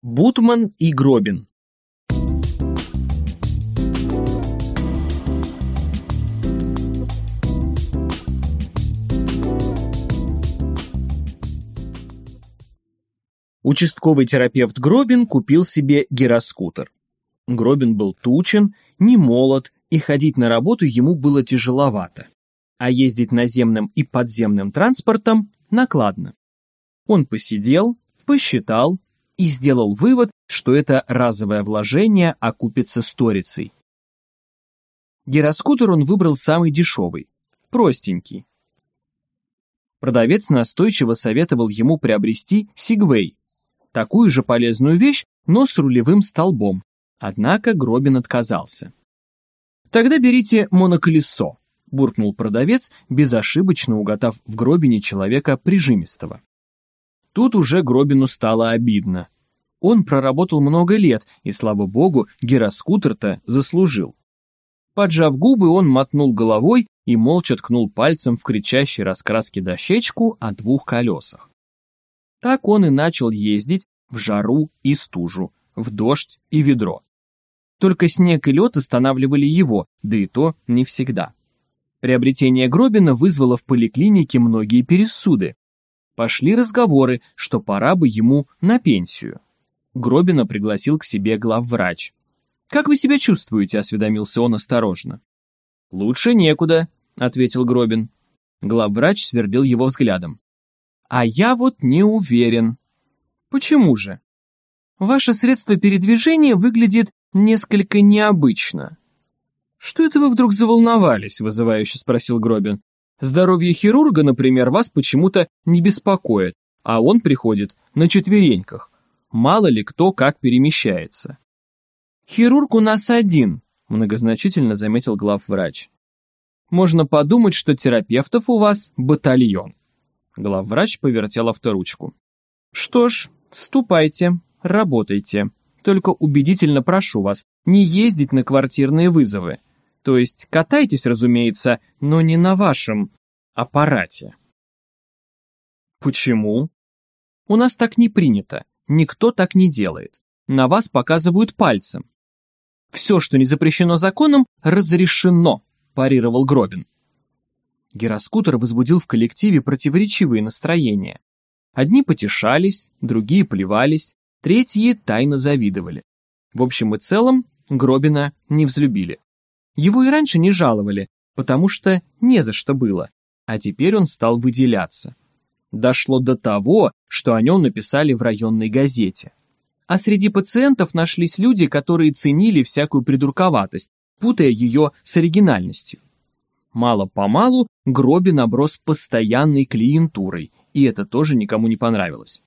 Бутман и Гробин Участковый терапевт Гробин купил себе гироскутер. Гробин был тучен, не молод, и ходить на работу ему было тяжеловато. А ездить наземным и подземным транспортом накладно. Он посидел, посчитал и сделал вывод, что это разовое вложение окупится сторицей. Гироскутер он выбрал самый дешевый, простенький. Продавец настойчиво советовал ему приобрести Сигвей, такую же полезную вещь, но с рулевым столбом. Однако Гробин отказался. «Тогда берите моноколесо», — буркнул продавец, безошибочно уготав в Гробине человека прижимистого. Тут уже Гробину стало обидно. Он проработал много лет, и, слава богу, гироскутер-то заслужил. Поджав губы, он мотнул головой и молча ткнул пальцем в кричащей раскраске дощечку о двух колесах. Так он и начал ездить в жару и стужу, в дождь и ведро. Только снег и лед останавливали его, да и то не всегда. Приобретение Гробина вызвало в поликлинике многие пересуды. Пошли разговоры, что пора бы ему на пенсию. Гробина пригласил к себе главврач. «Как вы себя чувствуете?» – осведомился он осторожно. «Лучше некуда», – ответил Гробин. Главврач свердил его взглядом. «А я вот не уверен». «Почему же?» «Ваше средство передвижения выглядит несколько необычно». «Что это вы вдруг заволновались?» – вызывающе спросил Гробин. «Здоровье хирурга, например, вас почему-то не беспокоит, а он приходит на четвереньках. Мало ли кто как перемещается». «Хирург у нас один», — многозначительно заметил главврач. «Можно подумать, что терапевтов у вас батальон». Главврач повертел авторучку. «Что ж, ступайте, работайте. Только убедительно прошу вас не ездить на квартирные вызовы. То есть катайтесь, разумеется, но не на вашем аппарате». «Почему?» «У нас так не принято. Никто так не делает. На вас показывают пальцем. Все, что не запрещено законом, разрешено, парировал Гробин. Гироскутер возбудил в коллективе противоречивые настроения. Одни потешались, другие плевались, третьи тайно завидовали. В общем и целом, Гробина не взлюбили. Его и раньше не жаловали, потому что не за что было, а теперь он стал выделяться. Дошло до того, что о нем написали в районной газете. А среди пациентов нашлись люди, которые ценили всякую придурковатость, путая ее с оригинальностью. Мало-помалу Гробин оброс постоянной клиентурой, и это тоже никому не понравилось.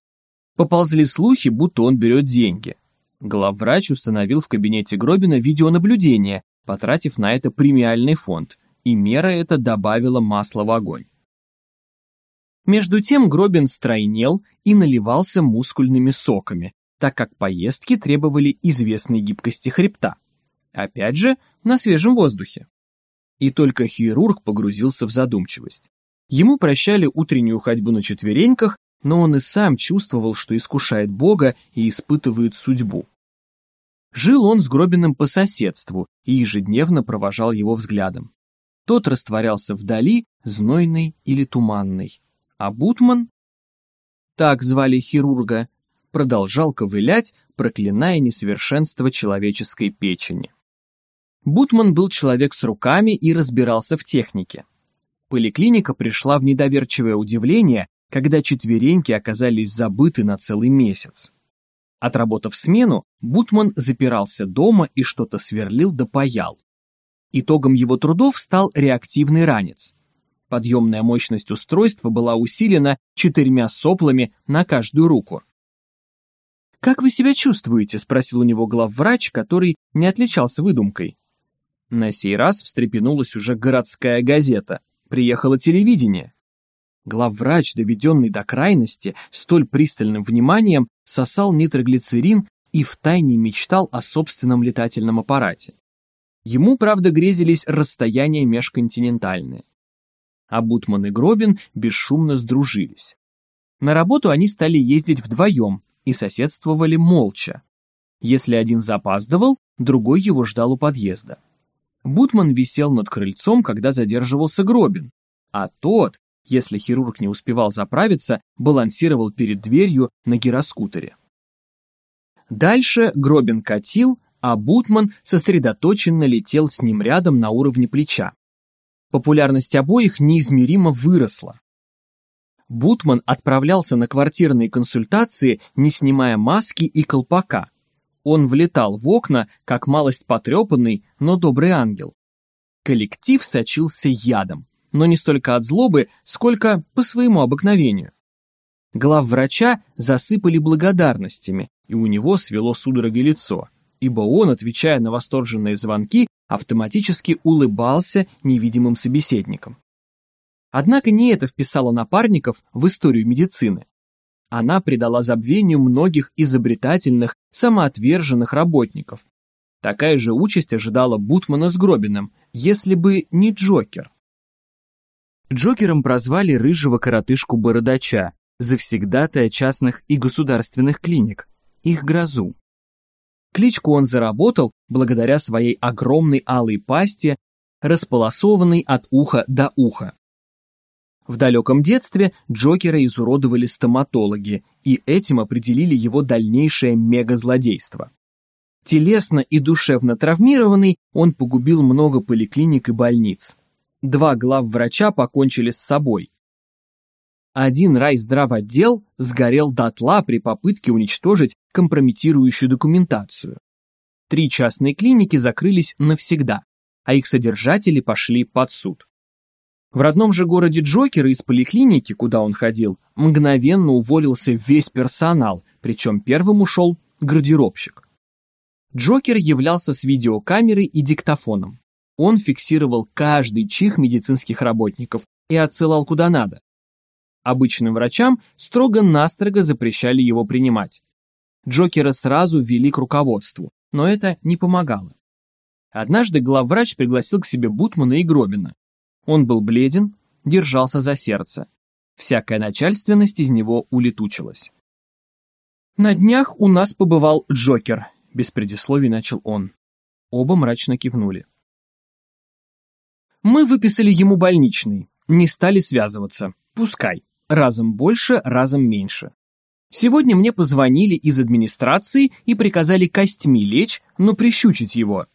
Поползли слухи, будто он берет деньги. Главврач установил в кабинете Гробина видеонаблюдение, потратив на это премиальный фонд, и мера эта добавила масла в огонь. Между тем Гробин стройнел и наливался мускульными соками, так как поездки требовали известной гибкости хребта. Опять же, на свежем воздухе. И только хирург погрузился в задумчивость. Ему прощали утреннюю ходьбу на четвереньках, но он и сам чувствовал, что искушает Бога и испытывает судьбу. Жил он с Гробиным по соседству и ежедневно провожал его взглядом. Тот растворялся вдали, знойный или туманный. А Бутман, так звали хирурга, продолжал ковылять, проклиная несовершенство человеческой печени. Бутман был человек с руками и разбирался в технике. Поликлиника пришла в недоверчивое удивление, когда четвереньки оказались забыты на целый месяц. Отработав смену, Бутман запирался дома и что-то сверлил да паял. Итогом его трудов стал реактивный ранец. Подъемная мощность устройства была усилена четырьмя соплами на каждую руку. «Как вы себя чувствуете?» – спросил у него главврач, который не отличался выдумкой. На сей раз встрепенулась уже городская газета. Приехало телевидение. Главврач, доведенный до крайности, столь пристальным вниманием сосал нитроглицерин и втайне мечтал о собственном летательном аппарате. Ему, правда, грезились расстояния межконтинентальные. А Бутман и Гробин бесшумно сдружились. На работу они стали ездить вдвоем, и соседствовали молча. Если один запаздывал, другой его ждал у подъезда. Бутман висел над крыльцом, когда задерживался Гробин, а тот, если хирург не успевал заправиться, балансировал перед дверью на гироскутере. Дальше Гробин катил, а Бутман сосредоточенно летел с ним рядом на уровне плеча. Популярность обоих неизмеримо выросла. Бутман отправлялся на квартирные консультации, не снимая маски и колпака. Он влетал в окна, как малость потрепанный, но добрый ангел. Коллектив сочился ядом, но не столько от злобы, сколько по своему обыкновению. Глав врача засыпали благодарностями, и у него свело судорогой лицо, ибо он, отвечая на восторженные звонки, автоматически улыбался невидимым собеседникам. Однако не это вписало напарников в историю медицины. Она придала забвению многих изобретательных, самоотверженных работников. Такая же участь ожидала Бутмана с Гробиным, если бы не Джокер. Джокером прозвали рыжего коротышку-бородача, завсегдатая частных и государственных клиник, их грозу. Кличку он заработал благодаря своей огромной алой пасти, располосованной от уха до уха. В далеком детстве Джокера изуродовали стоматологи, и этим определили его дальнейшее мегазлодейство. Телесно и душевно травмированный, он погубил много поликлиник и больниц. Два главврача покончили с собой. Один райздравотдел сгорел дотла при попытке уничтожить компрометирующую документацию. Три частные клиники закрылись навсегда, а их содержатели пошли под суд. В родном же городе Джокера из поликлиники, куда он ходил, мгновенно уволился весь персонал, причем первым ушел гардеробщик. Джокер являлся с видеокамерой и диктофоном. Он фиксировал каждый чих медицинских работников и отсылал куда надо. Обычным врачам строго-настрого запрещали его принимать. Джокера сразу ввели к руководству, но это не помогало. Однажды главврач пригласил к себе Бутмана и Гробина. Он был бледен, держался за сердце. Всякая начальственность из него улетучилась. «На днях у нас побывал Джокер», — без предисловий начал он. Оба мрачно кивнули. «Мы выписали ему больничный, не стали связываться. Пускай. Разом больше, разом меньше. Сегодня мне позвонили из администрации и приказали костьми лечь, но прищучить его.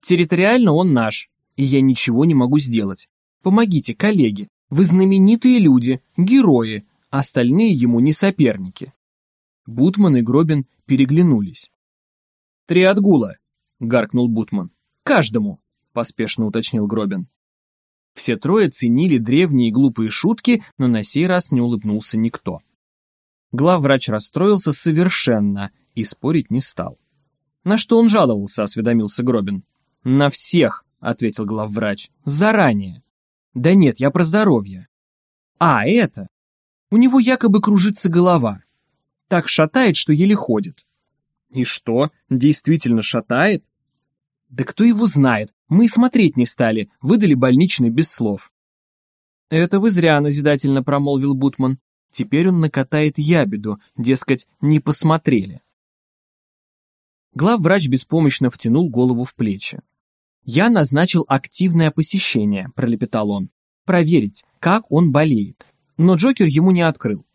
Территориально он наш, и я ничего не могу сделать. Помогите, коллеги. Вы знаменитые люди, герои, остальные ему не соперники. Бутман и Гробин переглянулись. «Три отгула», — гаркнул Бутман. «Каждому», — поспешно уточнил Гробин. Все трое ценили древние глупые шутки, но на сей раз не улыбнулся никто. Главврач расстроился совершенно и спорить не стал. «На что он жаловался?» — осведомился Гробин. «На всех», — ответил главврач, — «заранее». Да нет, я про здоровье. А, это. У него якобы кружится голова. Так шатает, что еле ходит. И что, действительно шатает? Да кто его знает, мы и смотреть не стали, выдали больничный без слов. Это вы зря назидательно промолвил Бутман. Теперь он накатает ябеду, дескать, не посмотрели. Главврач беспомощно втянул голову в плечи. «Я назначил активное посещение», — пролепетал он. «Проверить, как он болеет». Но Джокер ему не открыл.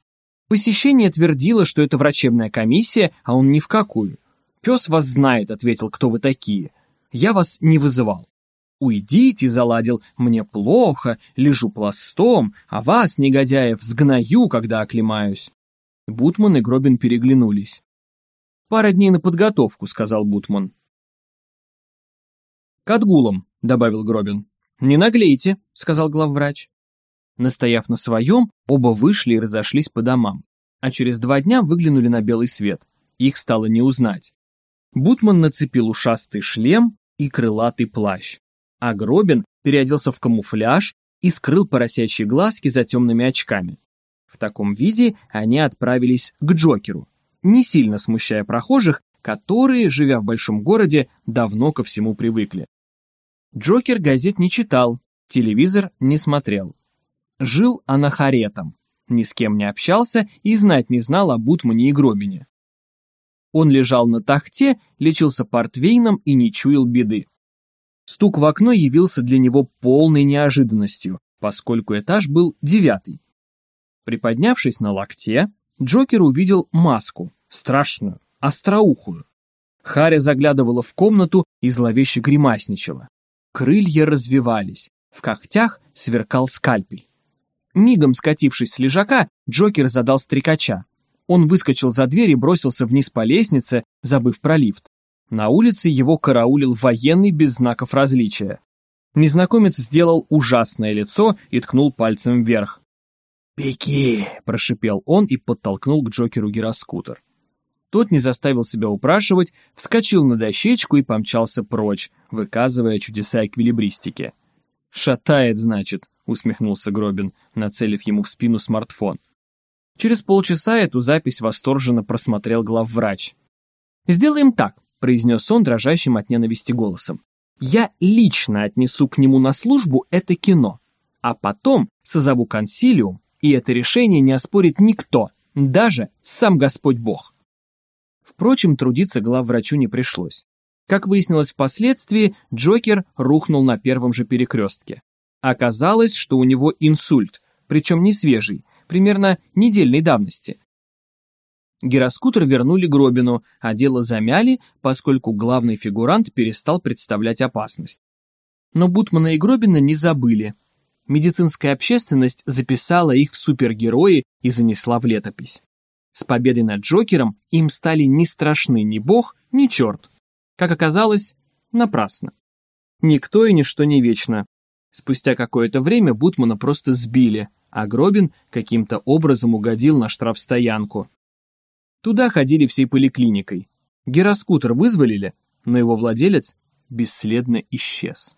Посещение твердило, что это врачебная комиссия, а он ни в какую. «Пес вас знает», — ответил, «кто вы такие. Я вас не вызывал». «Уйдите», — заладил, — «мне плохо, лежу пластом, а вас, негодяев, сгною, когда оклемаюсь». Бутман и Гробин переглянулись. «Пара дней на подготовку», — сказал Бутман. «К отгулам», — добавил Гробин. «Не наглейте», — сказал главврач. Настояв на своем, оба вышли и разошлись по домам, а через два дня выглянули на белый свет. Их стало не узнать. Бутман нацепил ушастый шлем и крылатый плащ, а Гробин переоделся в камуфляж и скрыл поросячьи глазки за темными очками. В таком виде они отправились к Джокеру, не сильно смущая прохожих, которые, живя в большом городе, давно ко всему привыкли. Джокер газет не читал, телевизор не смотрел. Жил анахаретом, ни с кем не общался и знать не знал о Бутмане и Гробине. Он лежал на тахте, лечился портвейном и не чуял беды. Стук в окно явился для него полной неожиданностью, поскольку этаж был девятый. Приподнявшись на локте, Джокер увидел маску, страшную, остроухую. Харя заглядывала в комнату и зловеще гримасничала. Крылья развивались, в когтях сверкал скальпель. Мигом скатившись с лежака, Джокер задал стрекача. Он выскочил за дверь и бросился вниз по лестнице, забыв про лифт. На улице его караулил военный без знаков различия. Незнакомец сделал ужасное лицо и ткнул пальцем вверх. «Беги!» – прошипел он и подтолкнул к Джокеру гироскутер. Тот не заставил себя упрашивать, вскочил на дощечку и помчался прочь, выказывая чудеса эквилибристики. «Шатает, значит», — усмехнулся Гробин, нацелив ему в спину смартфон. Через полчаса эту запись восторженно просмотрел главврач. «Сделаем так», — произнес он дрожащим от ненависти голосом. «Я лично отнесу к нему на службу это кино, а потом созову консилиум, и это решение не оспорит никто, даже сам Господь Бог». Впрочем, трудиться главврачу не пришлось. Как выяснилось впоследствии, Джокер рухнул на первом же перекрестке. Оказалось, что у него инсульт, причем не свежий, примерно недельной давности. Гироскутер вернули Гробину, а дело замяли, поскольку главный фигурант перестал представлять опасность. Но Бутмана и Гробина не забыли. Медицинская общественность записала их в супергерои и занесла в летопись. С победой над Джокером им стали не страшны ни бог, ни черт. Как оказалось, напрасно. Никто и ничто не вечно. Спустя какое-то время Бутмана просто сбили, а Гробин каким-то образом угодил на штрафстоянку. Туда ходили всей поликлиникой. Гироскутер вызволили, но его владелец бесследно исчез.